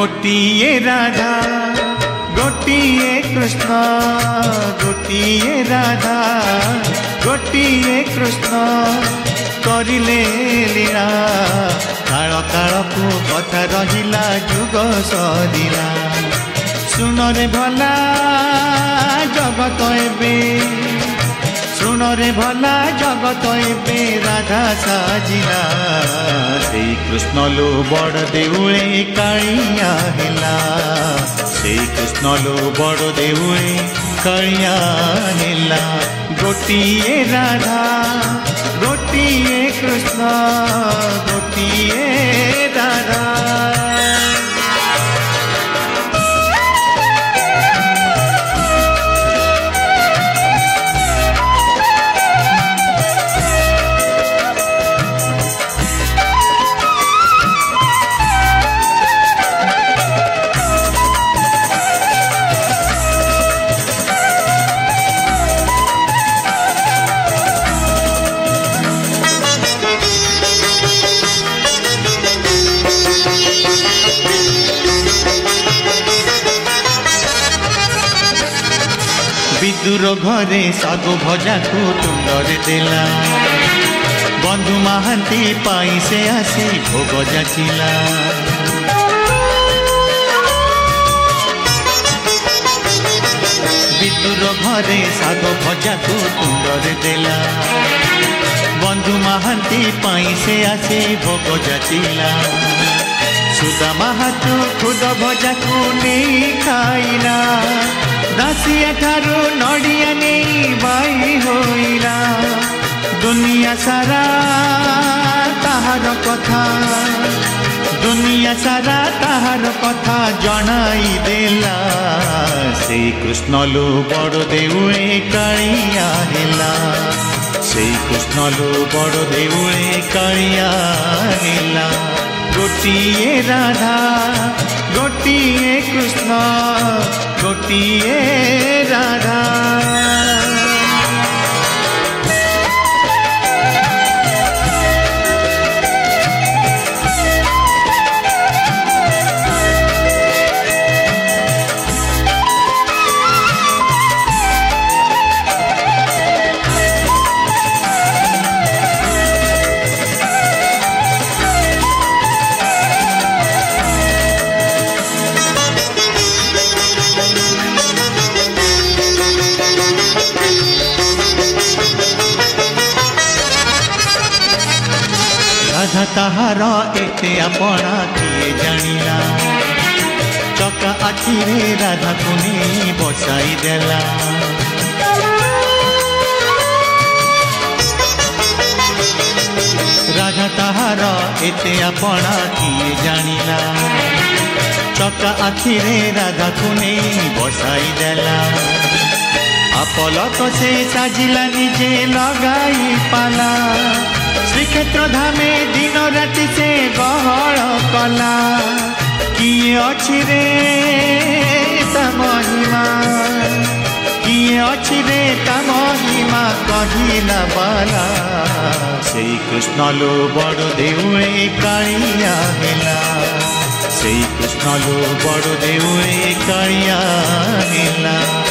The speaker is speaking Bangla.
ଗୋଟିଏ ରାଧା ଗୋଟିଏ କୃଷ୍ଣ ଗୋଟିଏ ରାଧା ଗୋଟିଏ କୃଷ୍ଣ କରିଲେ ଲୀଳା କାଳ କାଳକୁ କଥା ରହିଲା ଯୁଗ ସରିଲା ଶୁଣରେ ଭଲା ଜଗତ ଏବେ কৃষ্ণরে ভলা জগত এবে রাধা সাজিলা সেই কৃষ্ণ লো বড় দেউলে কালিয়া হেলা সেই কৃষ্ণ লো বড় দেউলে কালিয়া হেলা গোটিয়ে রাধা গোটিয়ে কৃষ্ণ विदुर घरे सगो भजा को तुंड देला बंधु महांती पाई से आसी भोग जाचिला विदुर घरे सगो भजा को तुंड देला बंधु महांती पाई से आसी भोग जाचिला सुदा महतो खुद भजा को नहीं खाईना দাসিয়া ঠারু নড়িয়া নেই বাই হইলা দুনিয়া সারা তাহার কথা দুনিয়া সারা তাহার কথা জনাই দেলা সেই কৃষ্ণলু বড় দেউয়ে কালিয়া হেলা সেই কৃষ্ণলু বড় দেউয়ে কালিয়া হেলা গোটিয়ে রাধা গোটিয়ে কৃষ্ণ ছটিয়ে রাধা ରାଧା ତାହାର ଏତେ ଆପଣା କିଏ ଜାଣିଲା ଚକା ଆଖିରେ ରାଧାକୁ ନେଇ ବସାଇ ଦେଲା ରାଧା ତାହାର ଏତେ ଆପଣା କିଏ ଜାଣିଲା ଚକା ଆଖିରେ ରାଧାକୁ ନେଇ ବସାଇ ଦେଲା ଆପଲ ତ ସେ ସାଜିଲା ନିଜେ ଲଗାଇ ପାଲା ଶ୍ରୀକ୍ଷେତ୍ର ଧାମେ ଦିନ ରାତି ସେ ଗହଳ କଲା କିଏ ଅଛି ରେ ତା ମହିମା କିଏ ଅଛି ରେ ତା ମହିମା କହିଲା ବାଲା ସେଇ କୃଷ୍ଣ ଲୋ ବଡ଼ ଦେଉଳେ କାଳିଆ ହେଲା ସେଇ କୃଷ୍ଣ ଲୋ ବଡ଼ ଦେଉଳେ କାଳିଆ ହେଲା